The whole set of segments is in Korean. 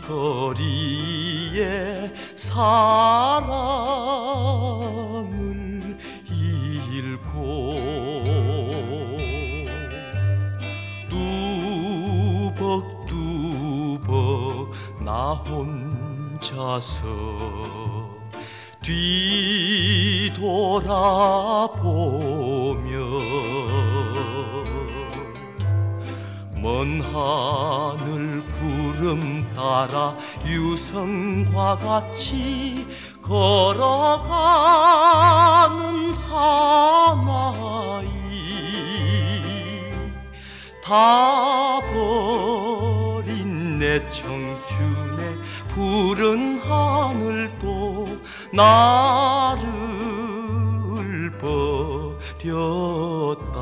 거리에 사랑은 잃고 두벅두벅 나 혼자서 뒤돌아보고 먼 하늘 구름 따라 유성과 같이 걸어가는 사나이. 다 버린 내 청춘의 푸른 하늘도 나를 버렸다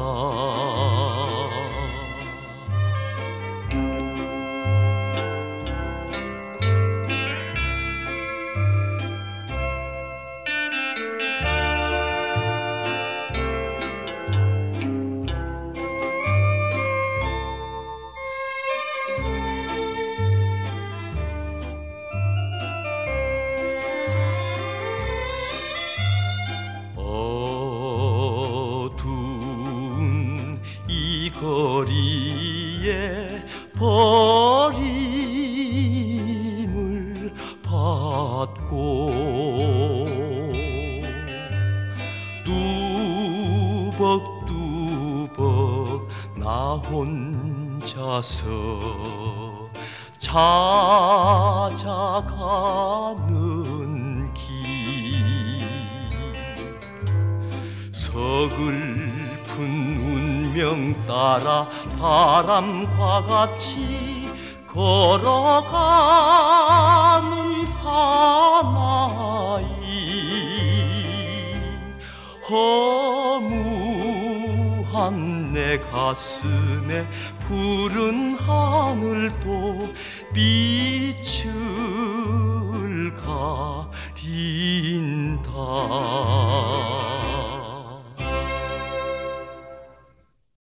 거리에 버림을 받고 뚜벅뚜벅 나 혼자서 찾아가는 서글픈 운명 따라 바람과 같이 걸어가는 사나이. 허무한 내 가슴에 푸른 하늘도 빛을 가린다